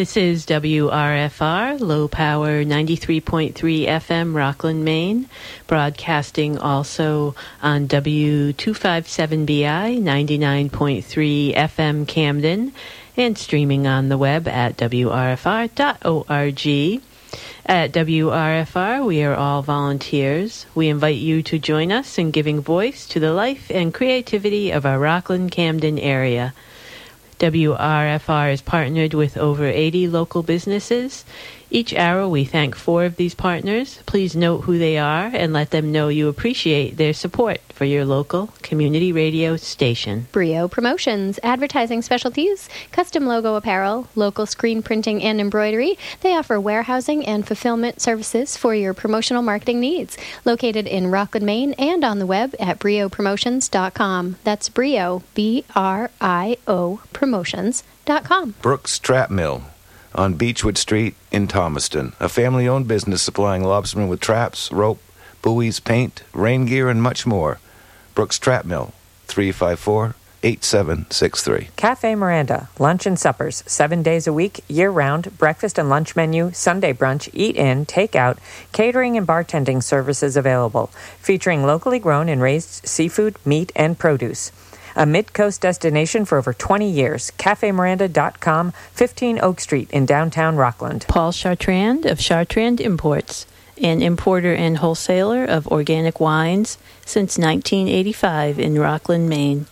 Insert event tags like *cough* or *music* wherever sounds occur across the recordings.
This is WRFR, low power 93.3 FM, Rockland, Maine, broadcasting also on W257BI 99.3 FM, Camden, and streaming on the web at WRFR.org. At WRFR, we are all volunteers. We invite you to join us in giving voice to the life and creativity of our Rockland Camden area. WRFR is partnered with over 80 local businesses. Each hour, we thank four of these partners. Please note who they are and let them know you appreciate their support for your local community radio station. Brio Promotions, advertising specialties, custom logo apparel, local screen printing and embroidery. They offer warehousing and fulfillment services for your promotional marketing needs. Located in Rockland, Maine, and on the web at briopromotions.com. That's Brio, B R I O, promotions.com. Brooks Trap Mill on Beechwood Street in Thomaston, a family owned business supplying lobstermen with traps, rope, buoys, paint, rain gear, and much more. Brooks Trap Mill, 354 8763. Cafe Miranda, lunch and suppers, seven days a week, year round, breakfast and lunch menu, Sunday brunch, eat in, take out, catering and bartending services available, featuring locally grown and raised seafood, meat, and produce. A mid coast destination for over 20 years. CafeMiranda.com, 15 Oak Street in downtown Rockland. Paul Chartrand of Chartrand Imports, an importer and wholesaler of organic wines since 1985 in Rockland, Maine,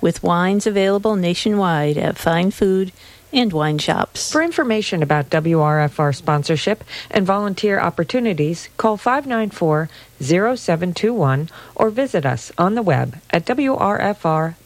with wines available nationwide at fine food and wine shops. For information about WRFR sponsorship and volunteer opportunities, call 594 0721 or visit us on the web at wrfr.org.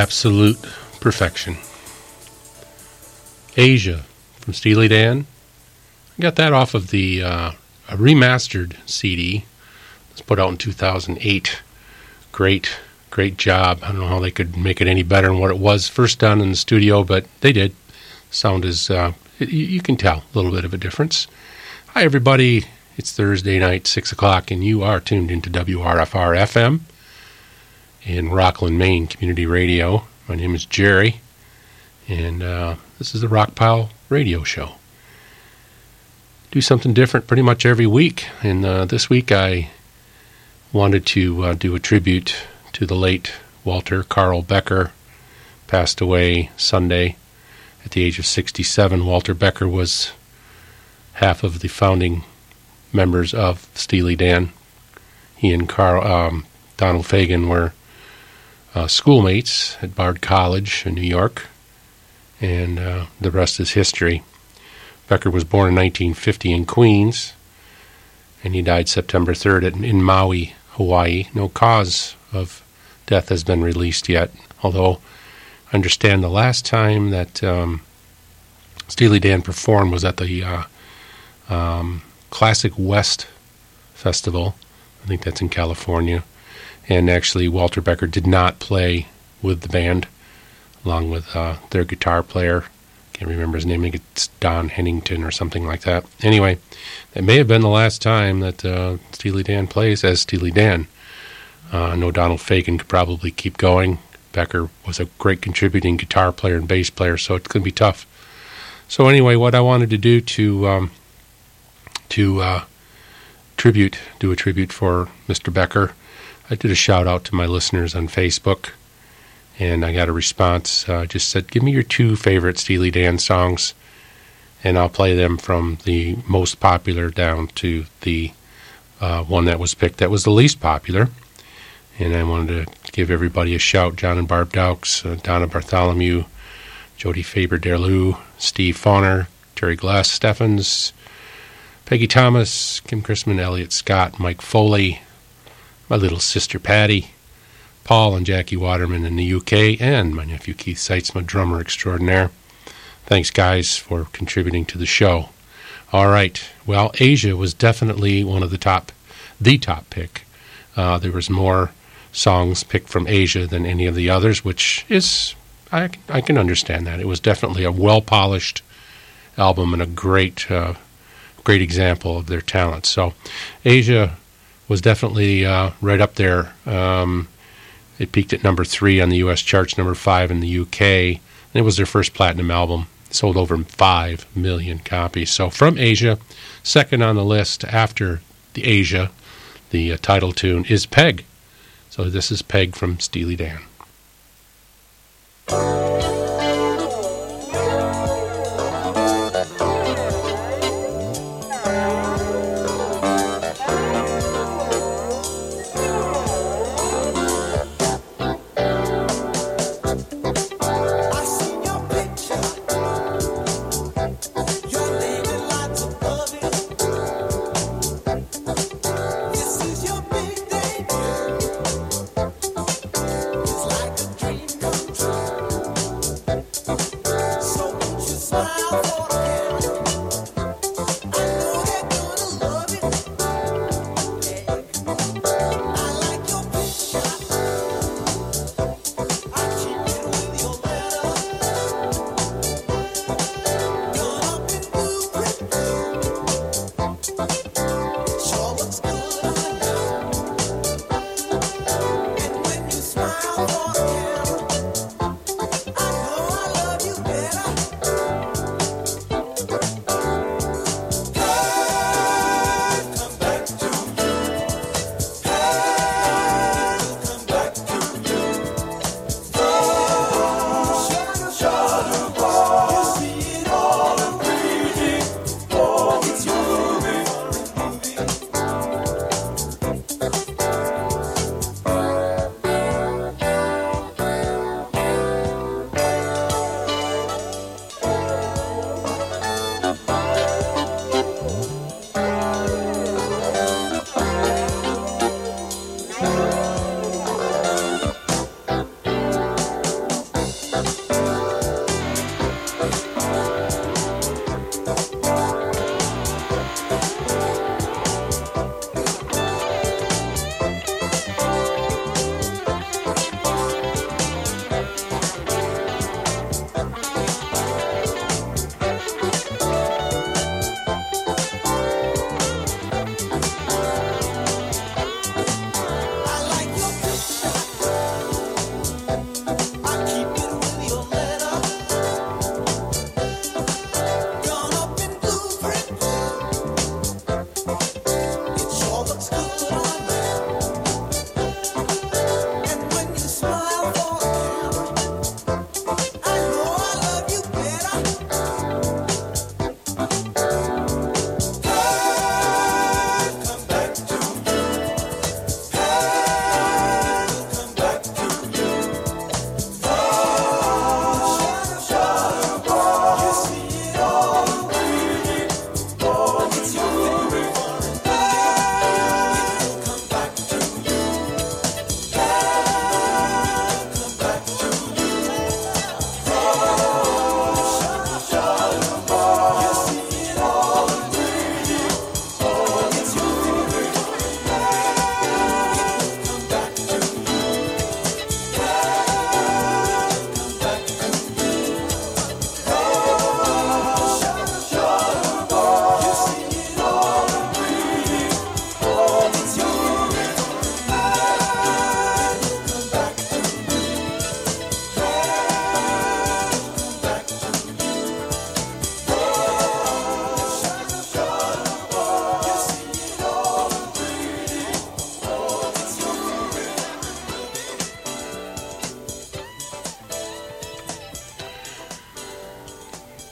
Absolute perfection. Aja from Steely Dan. I got that off of the uh, remastered CD. It's put out in 2008. Great, great job. I don't know how they could make it any better than what it was first done in the studio, but they did. Sound is, uh, you can tell a little bit of a difference. Hi, everybody. It's Thursday night, 6 o'clock, and you are tuned into WRFR FM in Rockland, Maine Community Radio. My name is Jerry, and uh, this is the Rockpile Radio Show. Do something different pretty much every week, and uh, this week I wanted to uh, do a tribute to the late Walter Carl Becker, passed away Sunday at the age of 67. Walter Becker was half of the founding members of Steely Dan. He and Carl, um, Donald Fagen were uh, schoolmates at Bard College in New York, and uh, the rest is history. Becker was born in 1950 in Queens, and he died September 3rd in Maui, Hawaii. No cause of death has been released yet, although I understand the last time that um, Steely Dan performed was at the uh, um, Classic West Festival. I think that's in California. And actually, Walter Becker did not play with the band, along with uh, their guitar player. Can't remember his name. I think it's Don Hennington or something like that. Anyway, it may have been the last time that uh, Steely Dan plays as Steely Dan. Uh, I know Donald Fagen could probably keep going. Becker was a great contributing guitar player and bass player, so it's going to be tough. So anyway, what I wanted to do to um, to uh, tribute, do a tribute for Mr. Becker I did a shout out to my listeners on Facebook, and I got a response. Uh, just said, Give me your two favorite Steely Dan songs, and I'll play them from the most popular down to the uh, one that was picked that was the least popular. And I wanted to give everybody a shout John and Barb Dowks, uh, Donna Bartholomew, Jody Faber Derlew, Steve Fauner, Terry Glass Steffens, Peggy Thomas, Kim Chrisman, Elliot Scott, Mike Foley, my little sister Patty, Paul and Jackie Waterman in the UK, and my nephew Keith Seitzma, drummer extraordinaire. Thanks, guys, for contributing to the show. All right. Well, Aja was definitely one of the top, the top pick. Uh, there was more songs picked from Aja than any of the others, which is, I, I can understand that. It was definitely a well polished album and a great, uh, great example of their talent. So, Aja was definitely uh, right up there. Um, it peaked at number three on the U.S. charts, number five in the UK. And it was their first platinum album. It sold over 5 million copies. So from Aja, second on the list after the Aja, the uh, title tune is Peg. So this is Peg from Steely Dan.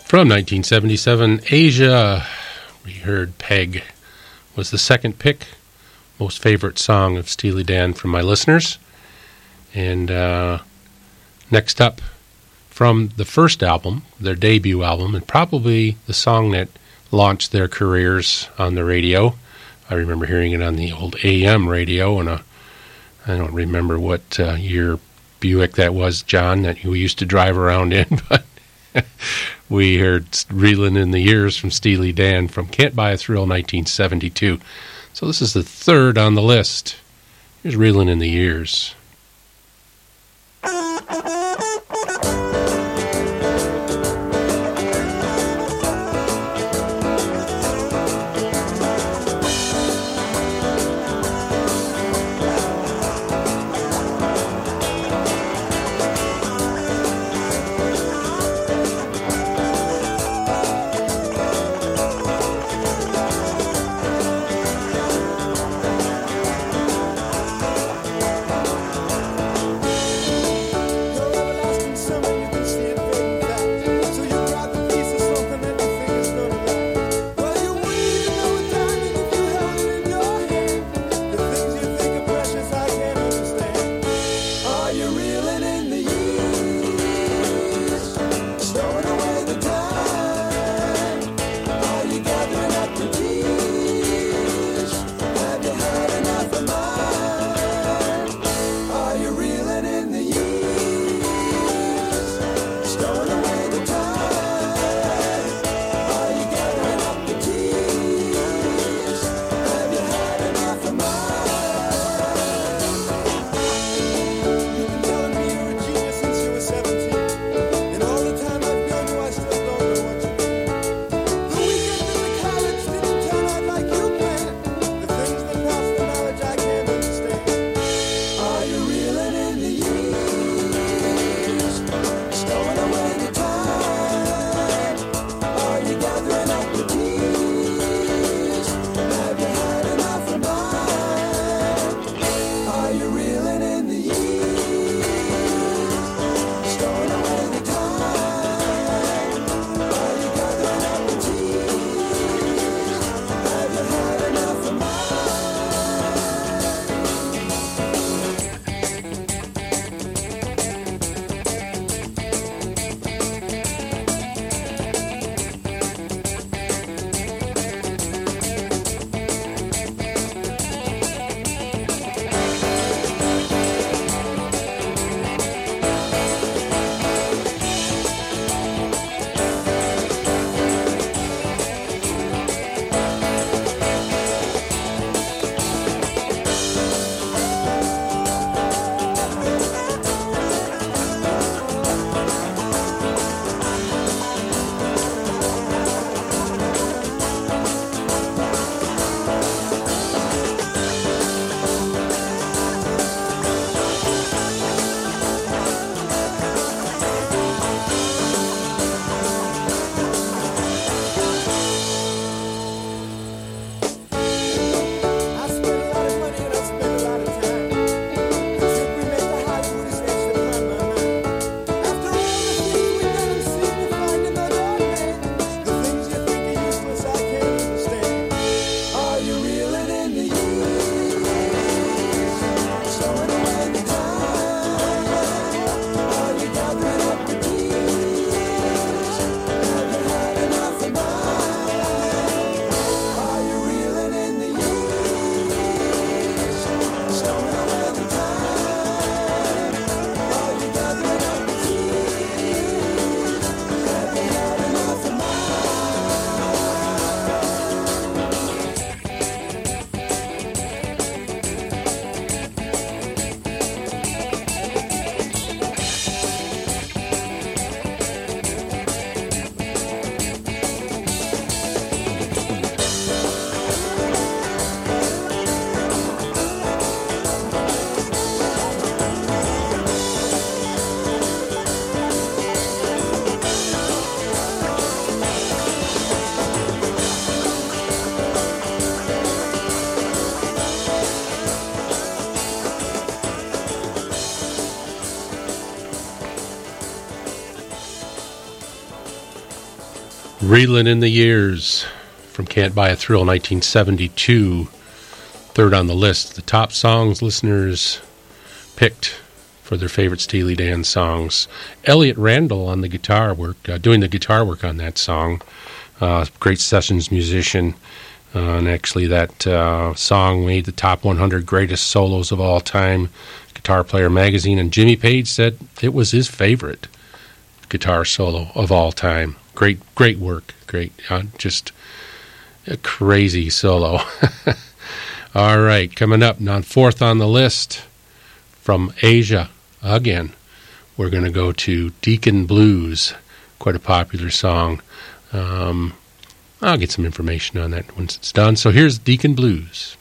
From 1977, Aja, we heard Peg was the second pick, most favorite song of Steely Dan from my listeners. And uh, next up, from the first album, their debut album, and probably the song that launched their careers on the radio. I remember hearing it on the old AM radio, and I don't remember what uh, year Buick that was, John, that we used to drive around in, *laughs* but *laughs* we heard Reeling in the Years from Steely Dan from Can't Buy a Thrill 1972. So this is the third on the list. Here's Reeling in the Years. Reelin' in the Years from Can't Buy a Thrill 1972. Third on the list. The top songs listeners picked for their favorite Steely Dan songs. Elliot Randall on the guitar work, uh, doing the guitar work on that song. Uh, great sessions musician. Uh, and actually, that song made the top 100 greatest solos of all time. Guitar Player magazine. And Jimmy Page said it was his favorite guitar solo of all time. Great, great work. Great. Uh, just a crazy solo. *laughs* all right, coming up on fourth on the list from Aja again. We're going to go to Deacon Blues, quite a popular song. Um, I'll get some information on that once it's done. So here's Deacon Blues.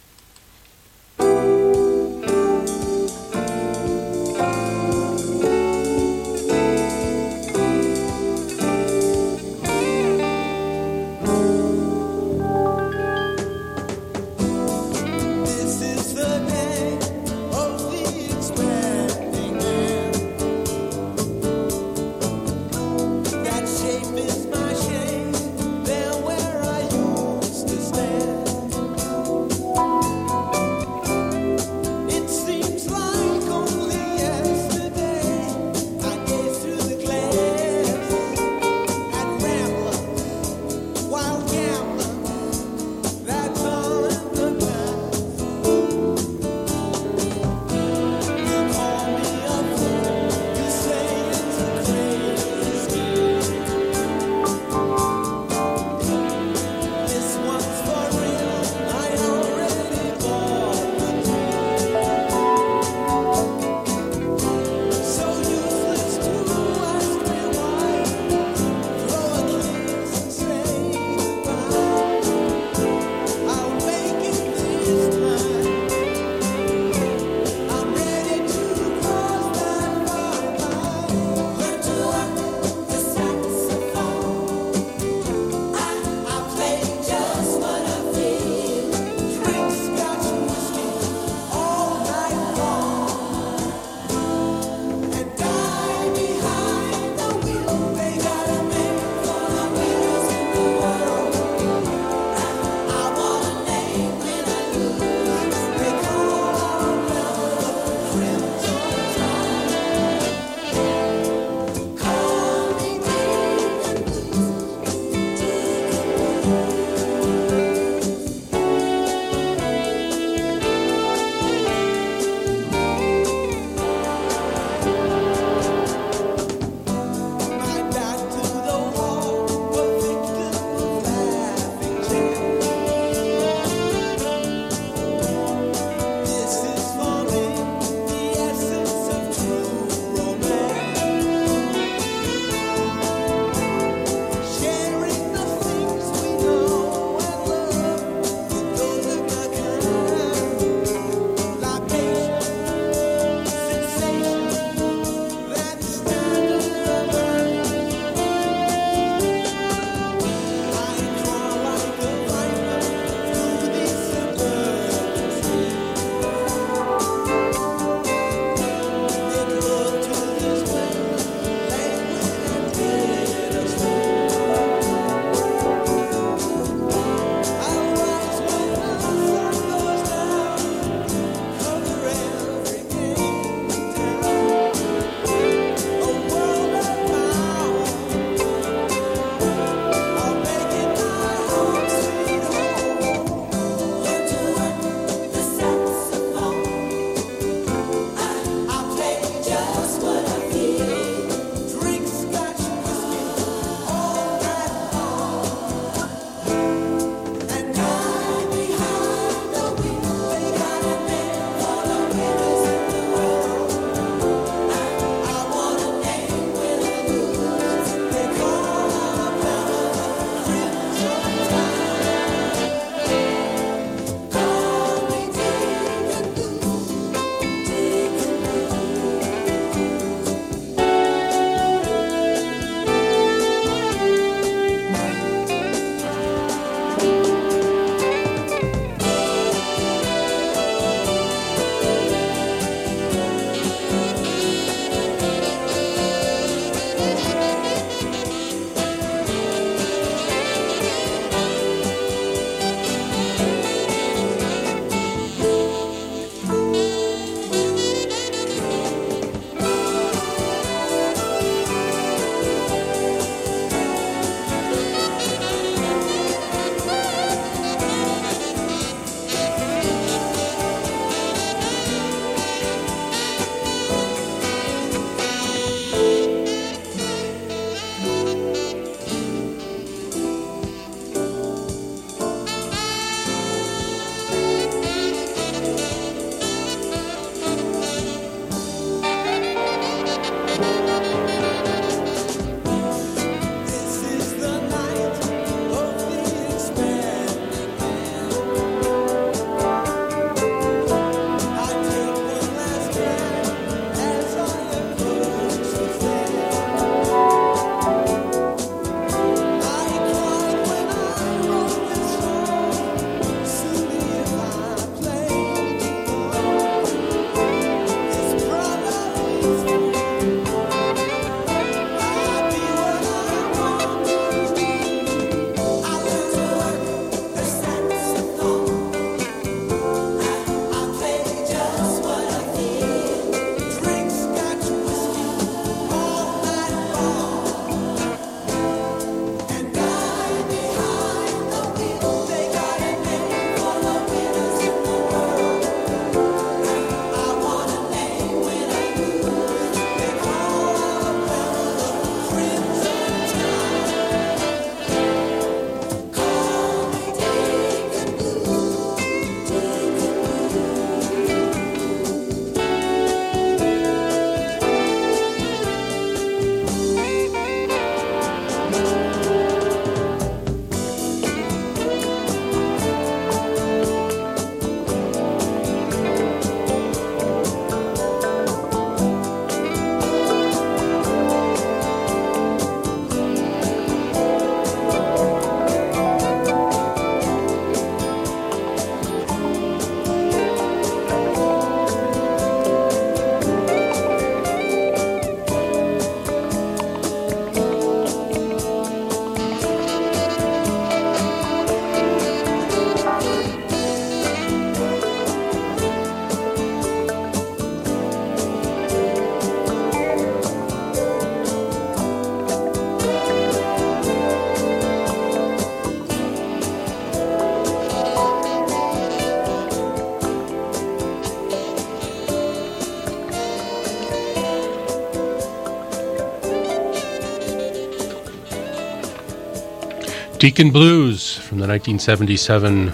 Deacon Blues from the 1977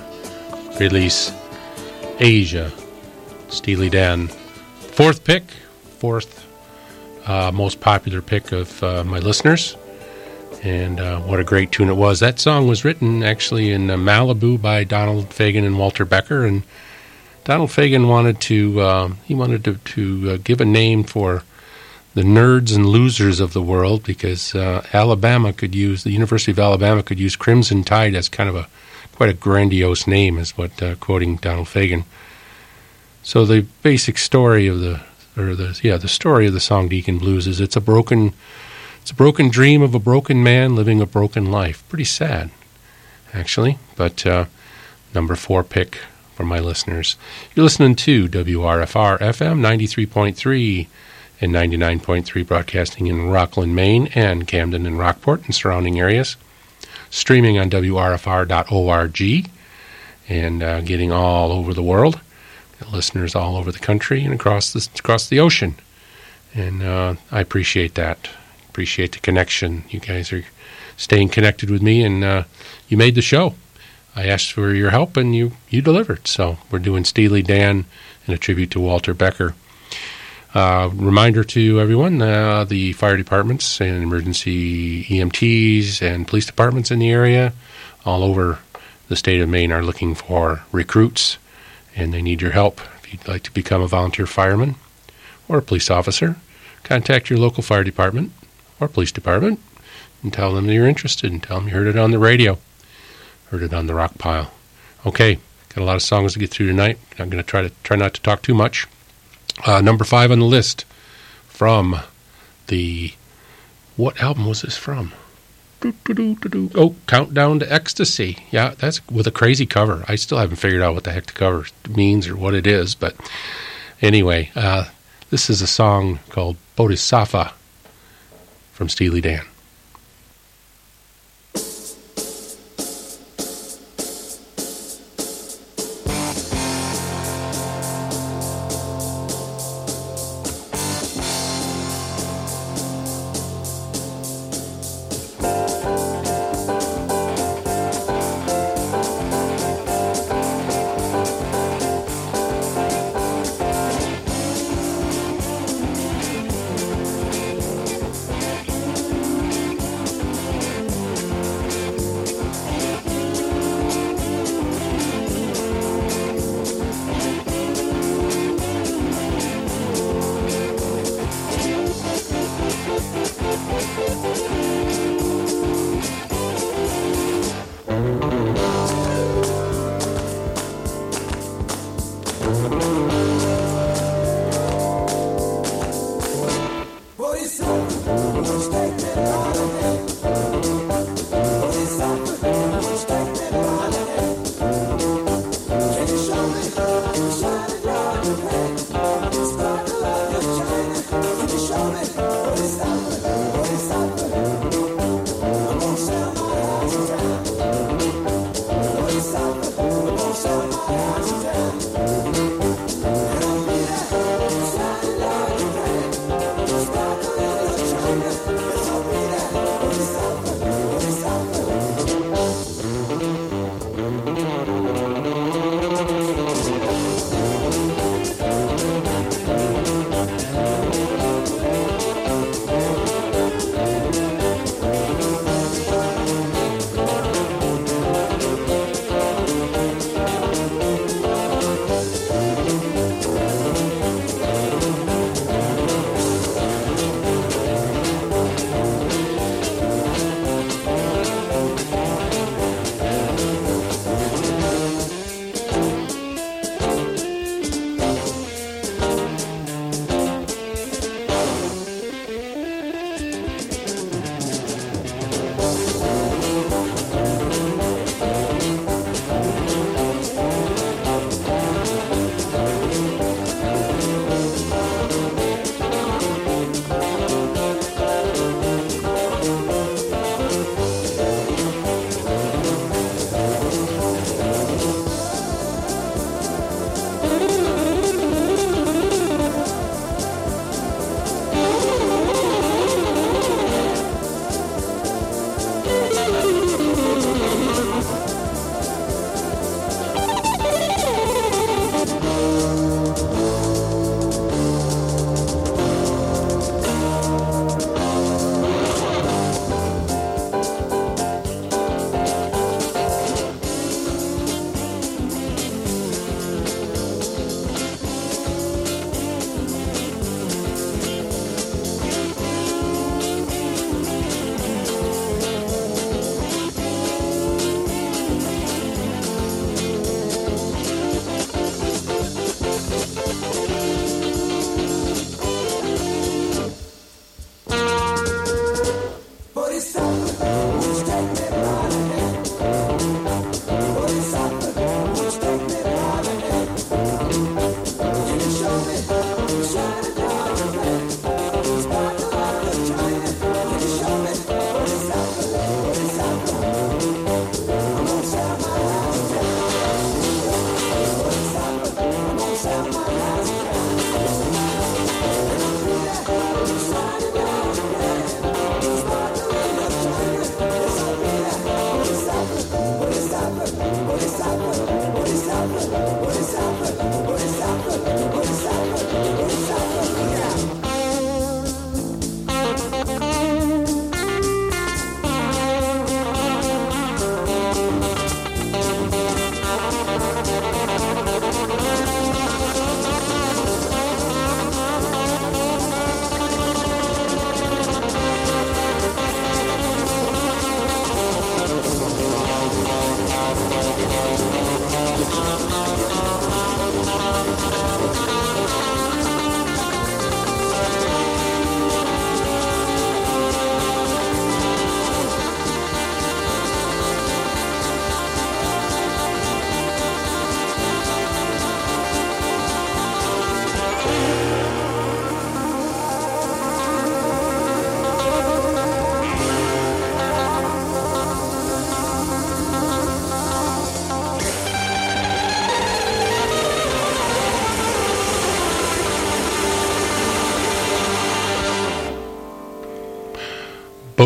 release Aja, Steely Dan. Fourth pick, fourth uh, most popular pick of uh, my listeners. And uh, what a great tune it was. That song was written actually in Malibu by Donald Fagen and Walter Becker. And Donald Fagen wanted to, uh, he wanted to, to give a name for the nerds and losers of the world because Alabama could use, the University of Alabama could use Crimson Tide as kind of a, quite a grandiose name is what, quoting Donald Fagen. So the basic story of the, or the, yeah, the story of the song Deacon Blues is it's a broken, it's a broken dream of a broken man living a broken life. Pretty sad, actually. But uh, number four pick for my listeners. You're listening to WRFR FM 93.3 and 99.3 broadcasting in Rockland, Maine and Camden and Rockport and surrounding areas. Streaming on WRFR.org and uh, getting all over the world listeners all over the country and across the, across the ocean. And uh, I appreciate that. Appreciate the connection. You guys are staying connected with me, and uh, you made the show. I asked for your help, and you, you delivered. So we're doing Steely Dan and a tribute to Walter Becker. Uh, reminder to everyone, uh, the fire departments and emergency EMTs and police departments in the area all over the state of Maine are looking for recruits and they need your help. If you'd like to become a volunteer fireman or a police officer, contact your local fire department or police department and tell them that you're interested and tell them you heard it on the radio, heard it on the rock pile. Okay, got a lot of songs to get through tonight. I'm going to try to try not to talk too much. Uh, number five on the list from the what album was this from? Oh, Countdown to Ecstasy. Yeah, that's with a crazy cover. I still haven't figured out what the heck the cover means or what it is. But anyway, uh, this is a song called Bodhisattva from Steely Dan.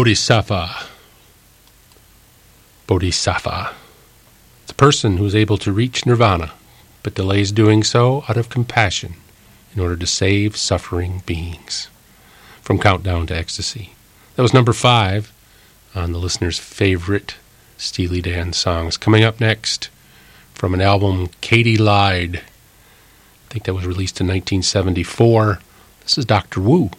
Bodhisattva. Bodhisattva. It's a person who is able to reach nirvana, but delays doing so out of compassion in order to save suffering beings. From Countdown to Ecstasy. That was number five on the listener's favorite Steely Dan songs. Coming up next, from an album, Katy Lied. I think that was released in 1974. This is Dr. Wu.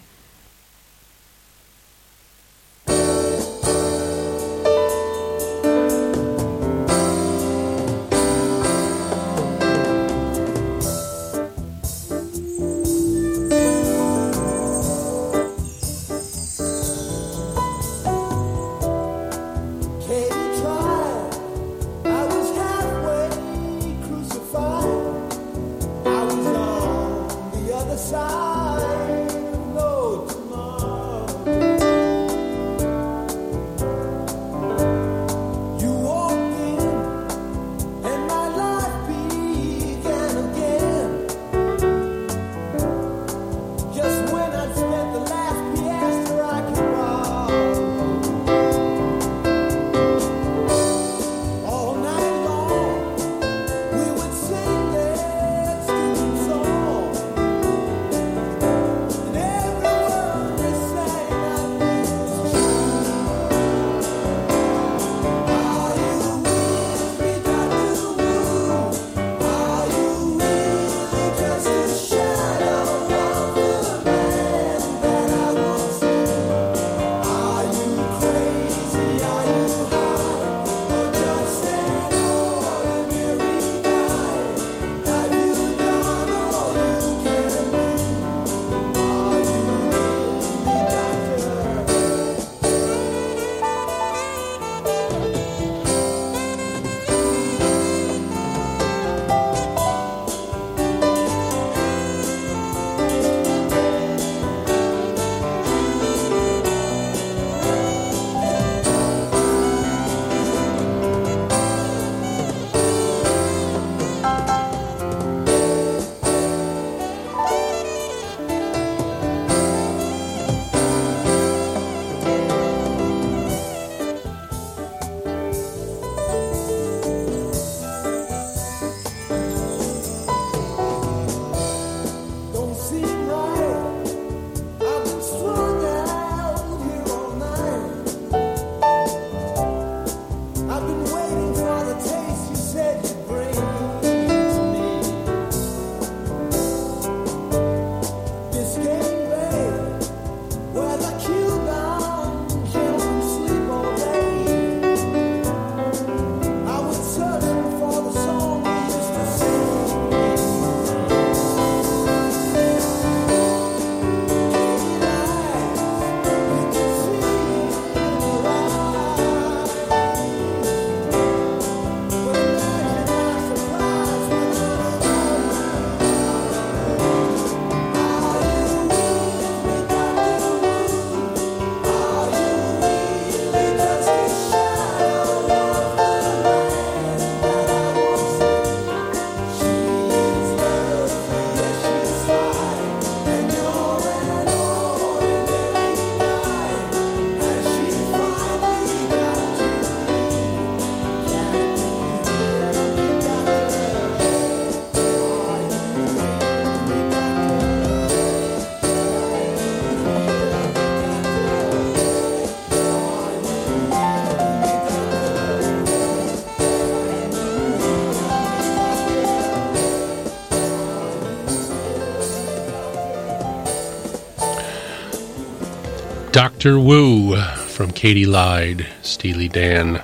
Dr. Wu from Katy Lied, Steely Dan.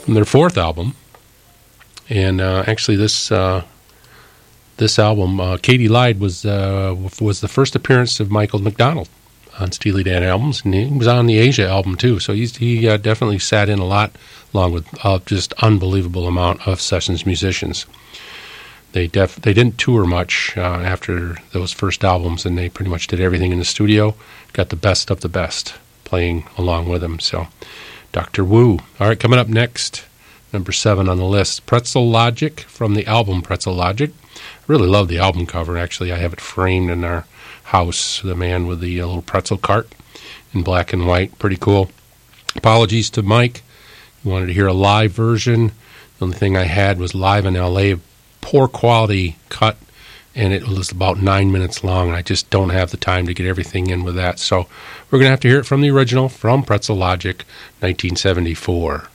From their fourth album. And uh, actually, this uh, this album, uh, Katy Lied, was, was the first appearance of Michael McDonald on Steely Dan albums. And he was on the Aja album, too. So he definitely sat in a lot, along with just unbelievable amount of sessions musicians. They def they didn't tour much uh, after those first albums, and they pretty much did everything in the studio. Got the best of the best playing along with them. So, Dr. Wu. All right, coming up next, number seven on the list, Pretzel Logic from the album Pretzel Logic. I really love the album cover. Actually, I have it framed in our house. The man with the uh, little pretzel cart in black and white, pretty cool. Apologies to Mike. He wanted to hear a live version. The only thing I had was live in LA poor quality cut, and it was about nine minutes long. I just don't have the time to get everything in with that. So we're going to have to hear it from the original, from Pretzel Logic, 1974.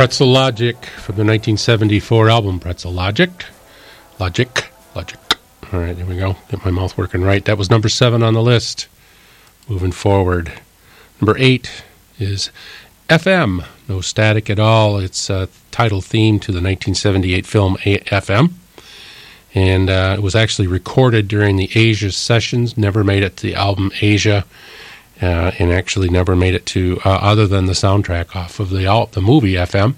Pretzel Logic from the 1974 album Pretzel Logic. Logic. Logic. All right, there we go. Get my mouth working right. That was number seven on the list. Moving forward. Number eight is FM. No static at all. It's a title theme to the 1978 film FM. And uh, it was actually recorded during the Aja sessions, never made it to the album Aja uh, and actually never made it to uh, other than the soundtrack off of the the movie FM.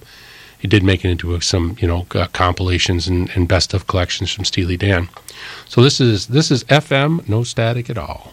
He did make it into some you know uh, compilations and, and best of collections from Steely Dan. So this is this is FM, no static at all.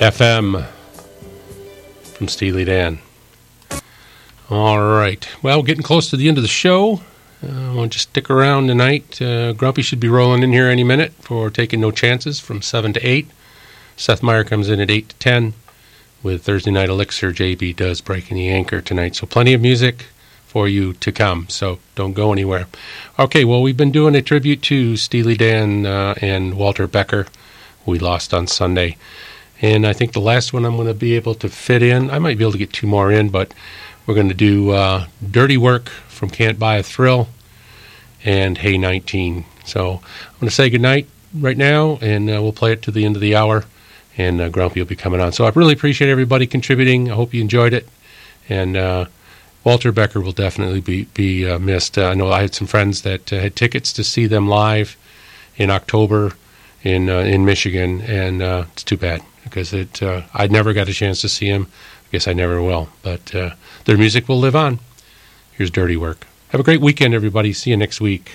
FM from Steely Dan. All right. Well, getting close to the end of the show. Uh, won't just stick around tonight. Uh, Grumpy should be rolling in here any minute for taking no chances from 7 to 8. Seth Meyer comes in at 8 to 10 with Thursday Night Elixir. JB does Breaking the Anchor tonight. So plenty of music for you to come. So don't go anywhere. Okay, well, we've been doing a tribute to Steely Dan uh, and Walter Becker. We lost on Sunday. And I think the last one I'm going to be able to fit in, I might be able to get two more in, but we're going to do uh, Dirty Work from Can't Buy a Thrill and Hey 19. So I'm going to say goodnight right now, and uh, we'll play it to the end of the hour, and uh, Grumpy will be coming on. So I really appreciate everybody contributing. I hope you enjoyed it. And uh, Walter Becker will definitely be, be uh, missed. I know I had some friends that had tickets to see them live in October in, in Michigan, and it's too bad because it, uh, I never got a chance to see him. I guess I never will. But uh, their music will live on. Here's Dirty Work. Have a great weekend, everybody. See you next week.